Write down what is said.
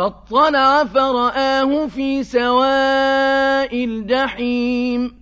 فاطلع فرآه في سواء الجحيم.